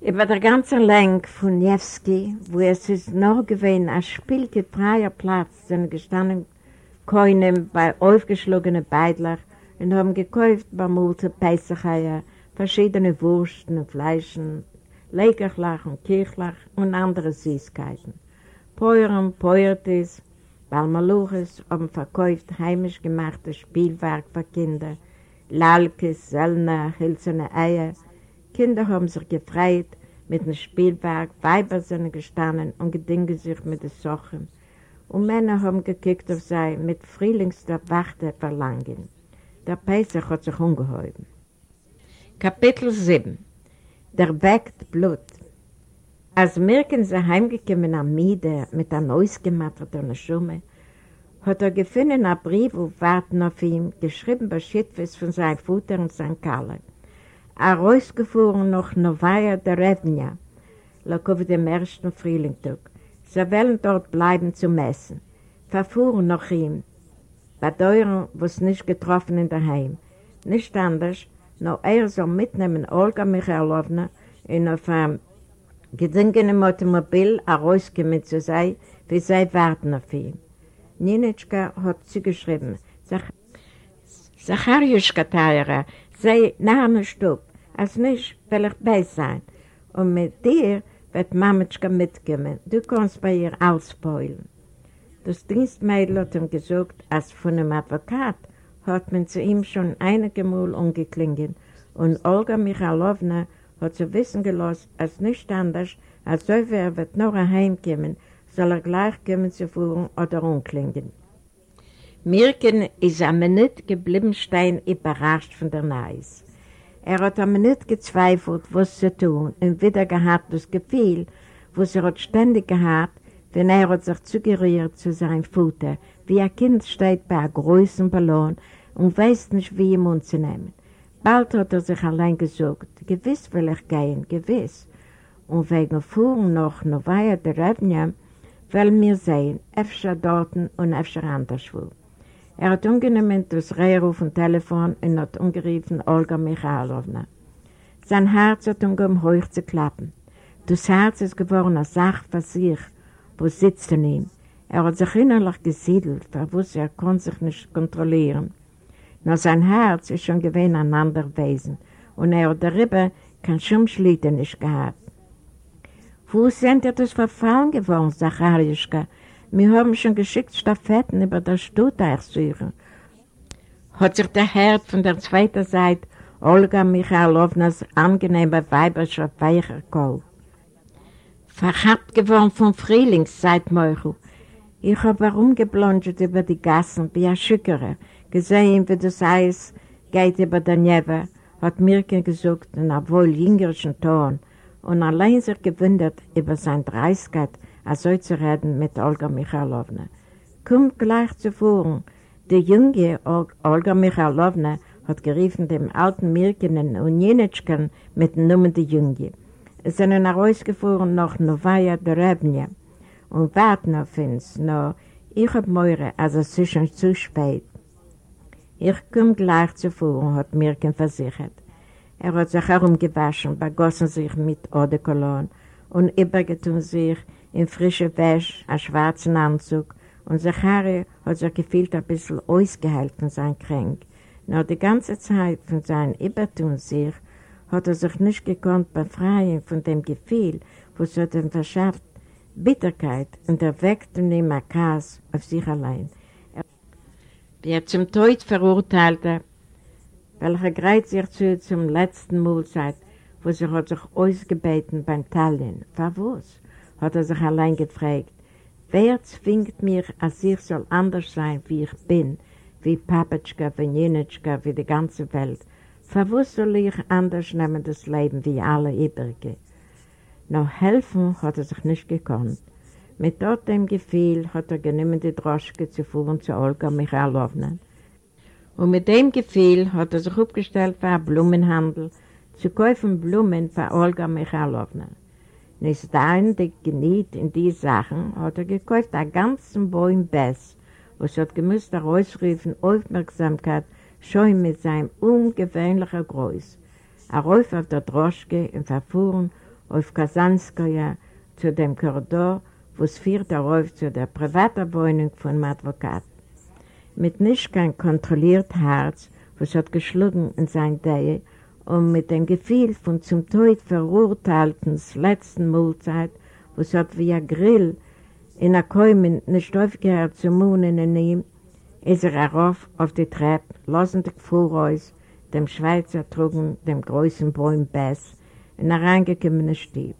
Speaker 2: Über der ganzen Länge von Nevsky, wo es ist noch gewesen, als spielgefreier Platz, sind gestanden Koinen bei aufgeschlagenen Beidler und haben gekauft bei Multe Peisacheier, verschiedene Wursten und Fleischen, Legerlach und Kirchlach und andere Süßigkeiten. Peuren, Peuertis, Balmaluches haben verkauft heimisch gemachtes Spielwerk für Kinder, Lalkes, Sellner, Hilzene Eier, Kinder haben sich gefreut mit dem Spielwerk, Weiber sind gestanden und gedingen sich mit den Sachen. Und Männer haben gekickt auf sie mit frühlingster Wachte verlangen. Der Pesach hat sich umgehoben. Kapitel 7 Der weckt Blut Als Mirken sie heimgekommen am Miede mit einer ausgematterten Schumme, hat er gefunden einen Brief auf Warten auf ihm, geschrieben bei Schittfes von seinem Futter und seinem Kalle. er rausgefahren nach Novaya Derevnia, lag auf dem ersten Frühlingstag. Sie wollen dort bleiben zu messen. Verfuhren nach ihm, bei Deuren, was nicht getroffen in der Heim. Nicht anders, nur er soll mitnehmen Olga Michailowna in auf einem gedingenen Automobil herausgekommen zu sein, wie sie warten auf ihn. Ninitschka hat zugeschrieben, Zachariuschka Teire, sei nach einem Stub, als nicht will ich bei sein. Und mit dir wird Mametschka mitkommen. Du kannst bei ihr alles spoilen. Das Dienstmädel hat ihm gesagt, als von einem Advokat hat man zu ihm schon einige Mal umgeklingelt und Olga Michalowna hat zu wissen gelassen, als nicht anders, als so wer wird noch heimkommen, soll er gleich kommen zu fuhren oder umklingen. Mirken ist am Minute geblieben stein überrascht von der Neis. Er hat am nicht gezweifelt, was zu tun, und wieder gehabt das Gefühl, was er hat ständig gehabt, wenn er hat sich zugerührt zu seinem Futter, wie ein Kind steht bei einem großen Ballon und weiß nicht, wie ihm umzunehmen. Bald hat er sich allein gesagt, gewiss will ich gehen, gewiss. Und wegen Fuhren noch Novaya der Rebnia wollen wir sehen, öfter dort und öfter anderswo. Er hat ungenommen das Rehruf und Telefon und hat umgerufen Olga Michalowna. Sein Herz hat umgehoben hoch zu klappen. Das Herz ist geworden eine Sache für sich, wo sitzt in ihm. Er hat sich innerlich gesiedelt, wusste er konnte sich nicht kontrollieren. Nur sein Herz ist schon gewesen ein anderer Wesen und er hat darüber kein Schumschlitten nicht gehabt. Wo sind ihr das verfallen geworden, Zachariuschka? Wir haben schon geschickt Stafetten über das Stutteichsuchen. Hat sich der Herd von der zweiten Seite Olga Michalownas angenehmer weiberischer weicher Kohl. Verhabt geworden vom Frühlings, sagt Meuchel. Ich habe herumgeblonget über die Gassen wie ein Schückere, gesehen, wie das Eis geht über der Neve, hat Mirke gesagt in einem wohl jüngerischen Ton und allein sich gewundert über seine Dreiskeit, so zu reden mit Olga Michalowna. Kommt gleich zuvor. Die junge Olga Michalowna hat geriefen dem alten Mirkenen und Jenitschken mit dem Namen der Junge. Es sind herausgefahren nach Novaya Derebnia und warten auf uns, nur ich hab Meure, also es ist schon zu spät. Ich komm gleich zuvor, hat Mirken versichert. Er hat sich herumgewaschen, begossen sich mit Eau de Cologne und übergetun sich in frische Wäsche, einen schwarzen Anzug und Zachari hat sich gefühlt ein bisschen von seinem Kränk. Nur die ganze Zeit von seinem Übertun sich hat er sich nicht gekonnt befreien von dem Gefühl, was hat ihm verschafft, Bitterkeit und erweckt in ihm ein Kass auf sich allein. Wie er zum Tod verurteilte, welcher greift sich zu zum letzten Mahlzeit, wo sie hat sich ausgebeten beim Tallinn. Verwusst? hat er sich allein gefragt. Wer zwingt mich, als ich soll anders sein, wie ich bin, wie Papatschka, wie Jenitschka, wie die ganze Welt? Verwusst soll ich anders nehmen das Leben wie alle übrige? Noch helfen hat er sich nicht gekonnt. Mit dort dem Gefühl hat er genommen die Droschke zu fuhren zu Olga Michalowna. Und mit dem Gefühl hat er sich aufgestellt für einen Blumenhandel, zu kaufen Blumen für Olga Michalowna. Nicht die geniet in die Sachen, hat er gekauft einen ganzen Bäum Bess, was hat gemusst herausrufen Aufmerksamkeit schon mit seinem ungewöhnlichen Größ. Er rauf auf der Droschke und verfuhren auf Kasanskaya zu dem Korridor, wo es führt darauf zu der privaten Wohnung von dem Advokat. Mit nicht kein kontrolliert Herz, was hat geschlagen in sein Dehe, und mit dem Gefühl von zum Tod verurteiltens letzten Mahlzeit, was hat wie ein Grill in der Käumen nicht aufgehört zu munen in ihm, ist er herauf auf die Treppe, lassen die Voraus, dem Schweizer trugen dem großen Bäum Bess, in der reingekommene Stieb.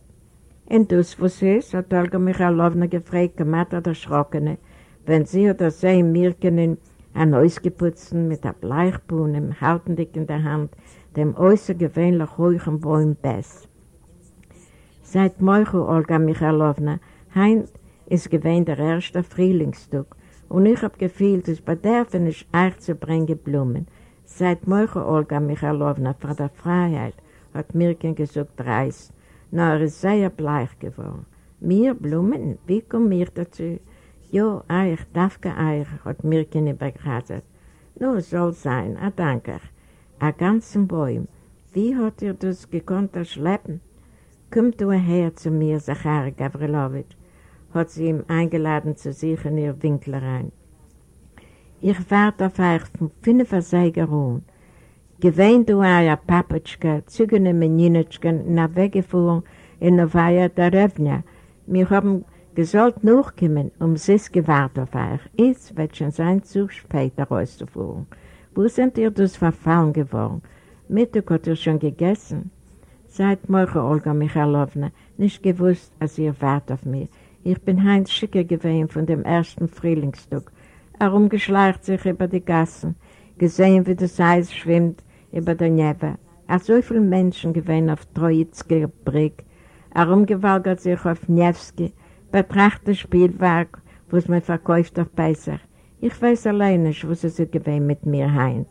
Speaker 2: Und das, was ist, hat Olga Michalowna gefragt, gemacht oder erschrockene, wenn sie oder sie Mirkenen ein ausgeputzten mit der Bleichbuhn im Haltendick in der Hand, dem äußergewöhnlich hohen Bäum Bess. Seit Moichu, Olga Michalowna, heint ist gewähnt der erste Frühlingstag und ich hab gefühlt, es bedarf nicht euch zu bringen Blumen. Seit Moichu, Olga Michalowna, vor der Freiheit, hat Mirken gesagt, reiß, nur er ist sehr bleich geworden. Mir Blumen, wie kommt mir dazu? Jo, euch, darf euch, hat Mirken übergrazert. Nur soll sein, a danke a ganzen Bäum. Wie hat ihr das gekonnt erschleppen? Kommt du her zu mir, Zachary Gavrilowitsch, hat sie ihm eingeladen zu sich in ihr Winkel rein. Ich warte auf euch von fünf Sägeruhen. Gewähnt du euer Papatschka, zügene Meninitschken, in der Weggefuhrung in Novaya Derevnia. Wir haben gesollt nachkommen, um sie gewartet auf euch. Jetzt wird schon sein, zu spät rauszufuhren. Wo sind ihr das verfallen geworden? Mittag hat ihr schon gegessen. Seit morgen, Olga Michalowna, nicht gewusst, als ihr wart auf mich. Ich bin Heinz Schicker gewesen von dem ersten Frühlingstag. Herumgeschleicht sich über die Gassen, gesehen, wie das Eis schwimmt über der Nebe. Auch so viele Menschen gewesen auf Trojitzker Brick, herumgewalgert sich auf Nevsky, betrachtet Spielwerk, was man verkauft auf Peisach. Ich weiß allein nicht, was es gewesen mit mir heim.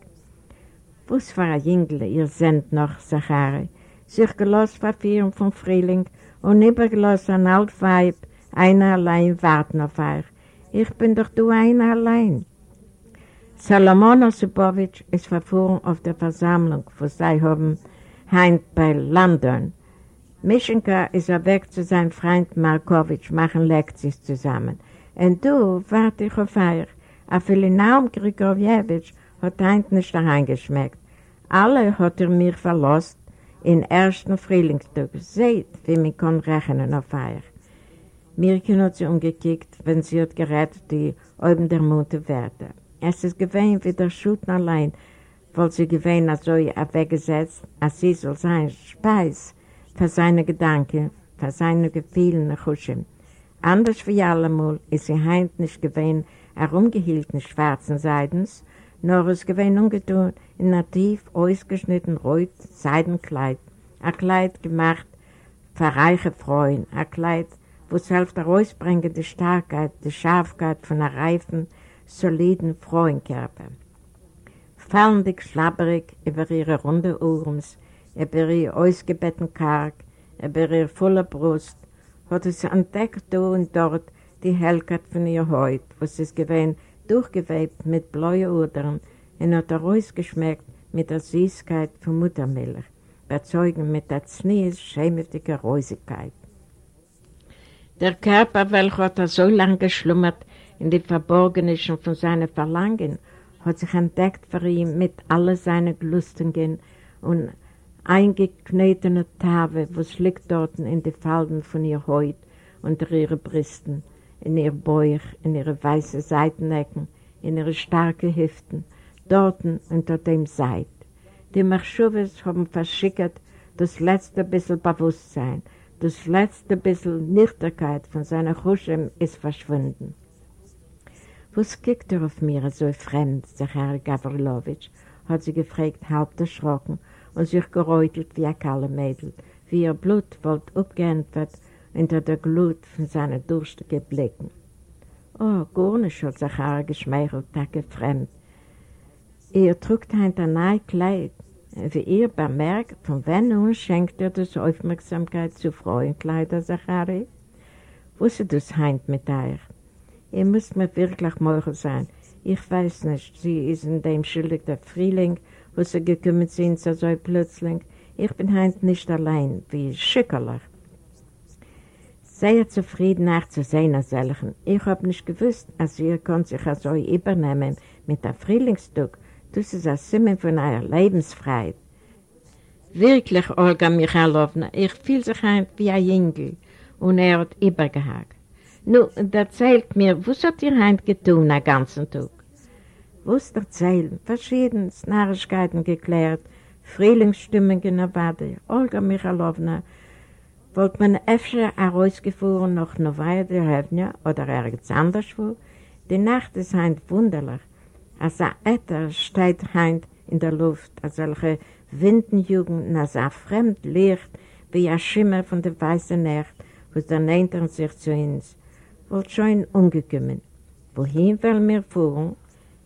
Speaker 2: Was für ein Jüngler, ihr seid noch, Zachary, sich gelost verführen vom Frühling und übergelost an alt Weib, einer allein warten auf euch. Ich bin doch du einer allein. Salomon Osipowitsch ist verfuhren auf der Versammlung, wo sie haben, heim bei London. Mischenka ist er weg zu seinem Freund Markowitsch, machen Lektions zusammen. Und du warte ich auf euch. A viele Naum Grigorjewitsch hat eint nicht reingeschmeckt. Alle hat er mir verlost in ersten Frühlingstag. Seht, wie man kann rechnen auf euch. Mirken hat sie umgekickt, wenn sie hat gerettet, die oben der Mutter Werte. Es ist gewesen wie der Schuten allein, weil sie gewesen als so weggesetzt, als sie soll sein Speis für seine Gedanken, für seine Gefühle nach Huschen. Anders wie allemal ist sie heint nicht gewesen, herumgehielten schwarzen Seidens, nur es gewesen ungetun in einem tief ausgeschnitten rot Seidenkleid, ein Kleid gemacht für reiche Freuen, ein Kleid, wo selbst herausbringt die Starkheit, die Scharfkeit von einer reifen, soliden Frauenkörper. Fallendig schlabberig über ihre runde Ohrens, über ihr ausgebetten Karg, über ihr voller Brust, hat es entdeckt da und dort die Hellkeit von ihr Haut, was es gewesen durchgewebt mit blauen Udern und hat herausgeschmeckt mit der Süßkeit von Muttermilch, überzeugend mit der Znees schämmertigen Räusigkeit. Der Körper, welcher hat er so lange geschlummert in die Verborgenischen von seinen Verlangen, hat sich entdeckt für ihn mit all seinen Glustungen und eingeknetene Tave, was liegt dort in die Falden von ihr Haut unter ihren Brüsten, in ihr Bauch, in ihre weißen Seitenecken, in ihre starken Hüften, dort unter dem Seid. Die Marschuwes haben verschickt das letzte bisschen Bewusstsein, das letzte bisschen Nüchterkeit von seiner Huschem ist verschwunden. Was kickt er auf mir so fremd, Zachary Gavrilowitsch, hat sie gefragt, halb erschrocken und sich geräutelt wie ein kalle Mädel, wie ihr Blut wollt abgeändert unter der Glut von seinen durstigen Blicken. Oh, gar nicht hat er geschmeichelt, tacke fremd. Er trug ein neues Kleid, Wie ihr bemerkt, von wann nun schenkt ihr das Aufmerksamkeit zu Frauenkleider, Zachari? Wusste das heint mit euch? Ihr müsst mir wirklich morgen sein. Ich weiß nicht, sie ist in dem schuldig der Frühling, wo sie gekommen sind, so, so plötzlich. Ich bin heint nicht allein, wie Schickerlach. Sehr zufrieden nachzusehen als solchen. Ich hab nicht gewusst, als ihr könnt sich so übernehmen mit der Frühlingstag. Das ist ein Simen von eurer Lebensfreiheit. Wirklich, Olga Michalowna, ich fühle sich ein wie ein Jüngel. Und er hat übergehakt. Nun, erzählt mir, was habt ihr heint getan den ganzen Tag? Was erzählen? Verschiedene Narrigkeiten geklärt, Frühlingsstimmungen erwartet. Olga Michalowna, wollte man öfter herausgefahren nach Novaya Derevnia oder irgendwas anders wo. Die Nacht ist heint wunderlich. Als ein Äther steht heint in der Luft, als solche Windenjugend, als ein fremd Licht, wie ein Schimmer von der weißen Nacht, was dann er sich zu uns. Wollt schon umgekommen. Wohin wollen wir fahren?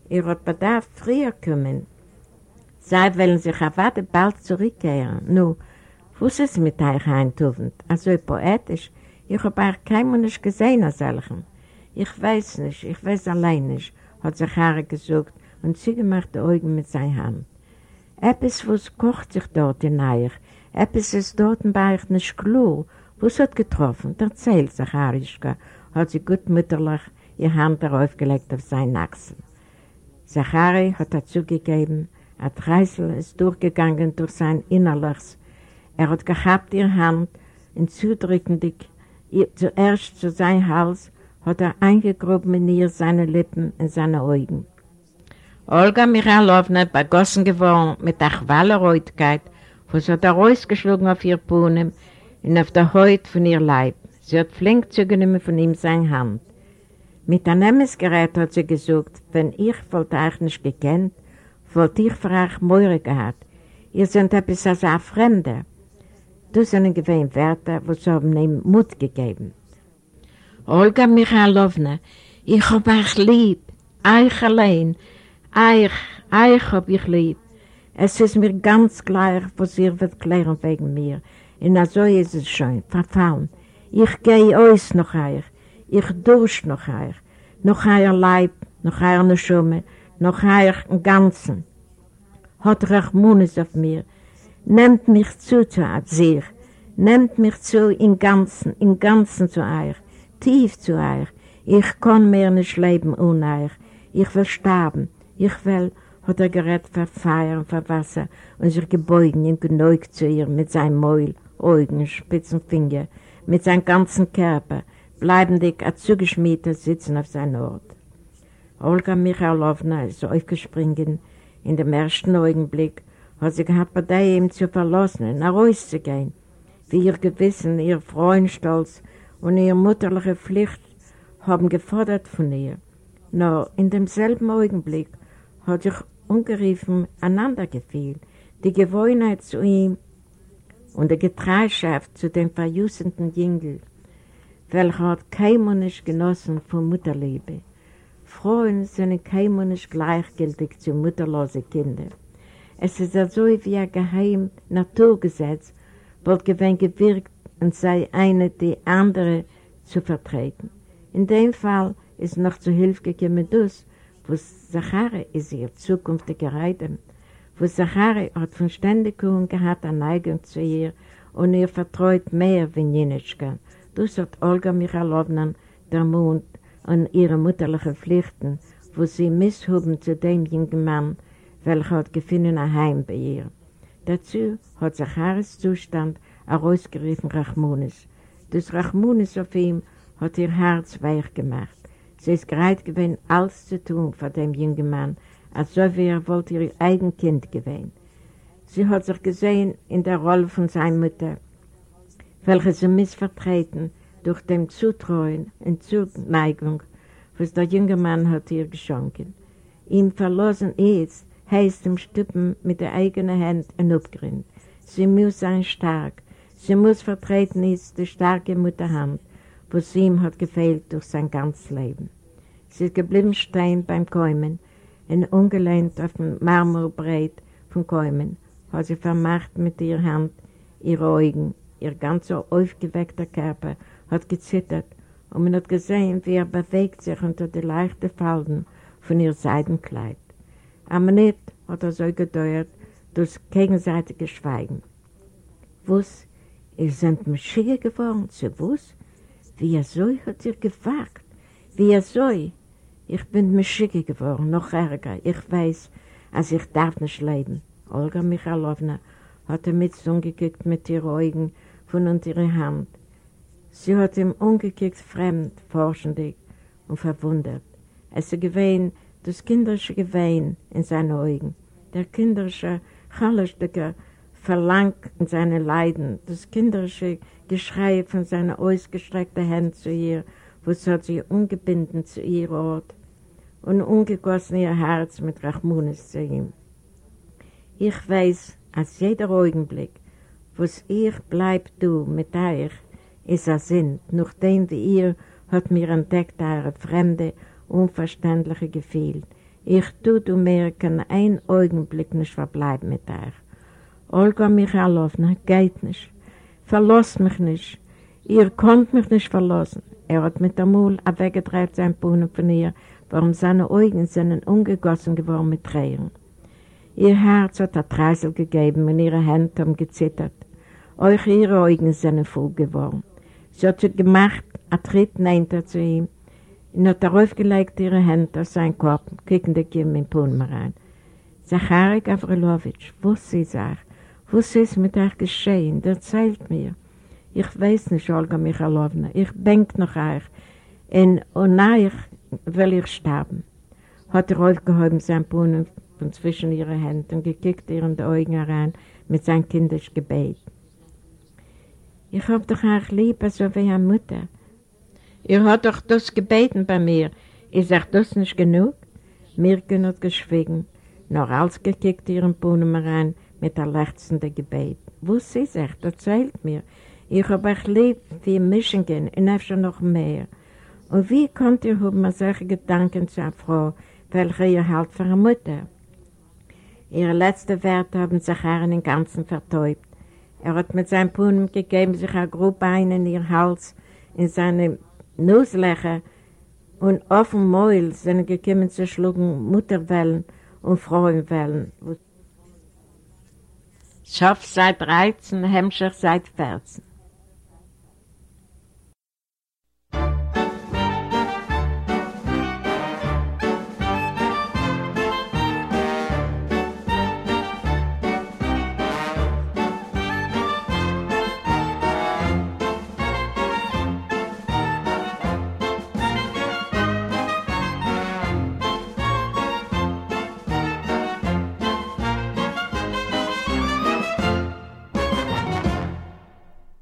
Speaker 2: Ihr habt bedarf früher kommen. Sie wollen sich erwarten, bald zurückkehren. Nun, was ist mit euch eintuvend? Also poetisch. Ich habe euch keinem nicht gesehen als solchen. Ich weiß nicht, ich weiß allein nicht, hat Zachari gesagt und zugemacht die Augen mit seiner Hand. Etwas, was kocht sich dort in euch, etwas ist dort bei euch nicht klar. Was hat getroffen? Erzähl, Zacharischka, hat sie gutmütterlich ihre Hand darauf gelegt auf seinen Achsen. Zachari hat dazu gegeben, ein Treißel ist durchgegangen durch sein Innerliches, er hat gehabt ihre Hand und zudrückendig, zuerst zu seinem Hals, hat er eingegruben in ihr seine Lippen und seine Augen. Olga Michalowna, begossen geworden mit der Chwallerhäutigkeit, was hat er rausgeschlagen auf ihr Pohnen und auf der Haut von ihr Leib. Sie hat flink zugenommen von ihm seine Hand. Mit einem Nemesgerät hat sie gesagt, wenn ich wollte euch nicht gekannt, wollte ich für euch Meure gehabt. Ihr seid etwas als ein Fremder. Das sind gewähnt Wörter, die sie haben ihm Mut gegeben. Olga Michalowna, ich hab euch lieb, euch allein, euch, euch hab ich lieb. Es ist mir ganz gleich, was ihr wird klären wegen mir. Und so ist es schon, verfallen. Ich gehe aus noch euch, ich durch noch euch, noch euer Leib, noch euer Schumme, noch euer Ganzen. Hat Rachmunis auf mir, Nehmt mich zu zu sich, nehmt mich zu im Ganzen, im Ganzen zu euch, tief zu euch. Ich kann mehr nicht leben ohne euch. Ich will sterben. Ich will, hat er gerät für Feuer und sich gebeugen und geneugt zu ihr mit seinem Mäul, Augen, spitzen Finger, mit seinem ganzen Körper, bleibendig als zugeschmiedter sitzen auf seinem Ort. Olga Michalowna ist aufgespringen in dem ersten Augenblick hat sie gehabt, bei ihm zu verlassen, nach Hause zu gehen, wie ihr Gewissen, ihr Freudenstolz und ihre mutterliche Pflicht haben gefordert von ihr. Nur in demselben Augenblick hat sich ungeriefen einander gefühlt, die Gewohnheit zu ihm und die Getreischaft zu dem verjussenden Jüngel, welcher hat keinem nicht genossen von Mutterliebe. Frauen sind keinem nicht gleichgültig zu mutterlosen Kindern. Es ist so wie ein geheim Naturgesetz, wohl gewinn gewirkt und sei eine die andere zu vertreten. In dem Fall ist noch zu Hilfe gekommen das, wo Zachari ist ihr zukünftiger Reiter, wo Zachari hat von Ständigkeit gehabt eine Neigung zu ihr und ihr vertraut mehr wie Nienitschka. Das hat Olga Michalowna der Mund an ihre mutterlichen Pflichten, wo sie misshuben zu dem jungen Mann, welcher hat gefunden ein Heim bei ihr. Dazu hat Zacharis Zustand herausgerufen Rachmunis. Das Rachmunis auf ihm hat ihr Herz weich gemacht. Sie ist bereit gewesen, alles zu tun für den jungen Mann, als so wie er wollte ihr eigen Kind gewesen. Sie hat sich gesehen in der Rolle von seiner Mutter, welche sie missvertreten durch den Zutreuen und Zuneigung, was der junge Mann hat ihr geschenkt. Ihm verlassen ist, heißt im Stüppen mit der eigenen Hand ein Abgrund. Sie muss sein stark. Sie muss vertreten ist die starke Mutterhand, was ihm hat gefehlt durch sein ganzes Leben. Sie ist geblieben stehen beim Käumen und ungelehnt auf dem Marmorbrett von Käumen, hat sie vermacht mit ihrer Hand ihre Augen. Ihr ganzer aufgeweckter Körper hat gezittert und man hat gesehen, wie er bewegt sich unter die leichten Falten von ihr Seidenkleid. Aber nicht hat er so gedauert durch gegenseitige Schweigen. Was? Ihr seid Maschine geworden, zu was? Wie er soll, hat ihr gefragt. Wie er soll? Ich bin Maschine geworden, noch ärger. Ich weiß, als ich darf nicht leben. Olga Michalowna hat mit so umgekickt mit ihren Augen von unter ihrer Hand. Sie hat ihm umgekickt fremd, forschendig und verwundert. Es ist gewesen, das kinderische Gewehen in seinen Augen, der kinderische, challistige Verlang in seinen Leiden, das kinderische Geschrei von seiner ausgestreckten Hand zu ihr, sie hat sie ungebunden zu ihr Ort und ungegossen ihr Herz mit Rachmunis zu ihm. Ich weiß, als jeder Augenblick, was ich bleib du mit euch, ist ein Sinn, nachdem wie ihr hat mir entdeckt eure fremde, unverständliche Gefühl. Ich tu du mir kein ein Augenblick nicht verbleiben mit euch. Olga Michalowna, geht nicht. Verlasst mich nicht. Ihr konnt mich nicht verlassen. Er hat mit der Mul weggedreht sein Puhnen von ihr, warum seine Augen sind ungegossen geworden mit Tränen. Ihr Herz hat ein Treisel gegeben und ihre Hände haben gezittert. Euch ihre Augen sind voll geworden. Sie hat sich gemacht, ein Tritt nehnte zu ihm und hat darauf gelegt ihre Hände auf seinen Kopf, kicken die Kim in Pulmer rein. Zachary Gavrilowitsch, was ist er? Was ist mit euch geschehen? Erzählt mir. Ich weiß nicht, Olga Michalowna, ich denke noch euch. Und, und euch will ich sterben. Hat er aufgehoben sein Brunnen von zwischen ihren Händen und gekickt ihr in die Augen herein mit seinem kindisch Gebet. Ich hab doch euch lieb, so wie eine Mutter. Ihr habt doch das gebeten bei mir. Ist euch das nicht genug? Mirken hat geschwiegen, noch als gekickt ihren Brunnen herein mit der lechzenden Gebet. Was ist euch? Erzählt mir. Ich hab euch lieb wie Michigan und öfter noch mehr. Und wie könnt ihr haben solche Gedanken zu einer Frau, welche ihr halt für eine Mutter? Ihre letzten Werte haben sich Herren im Ganzen vertäubt. Er hat mit seinem Puhn gegeben sich eine Gruppe ein in ihr Hals, in seine Nusslöcher und auf dem Mäul sind gekommen zu schlugen Mutterwellen und Frauenwellen. Schopf seit 13, Hemmscher seit 14.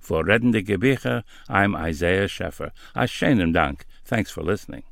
Speaker 1: For Reddende Gebiche, I'm Isaiah Scheffer. A schönen Dank. Thanks for listening.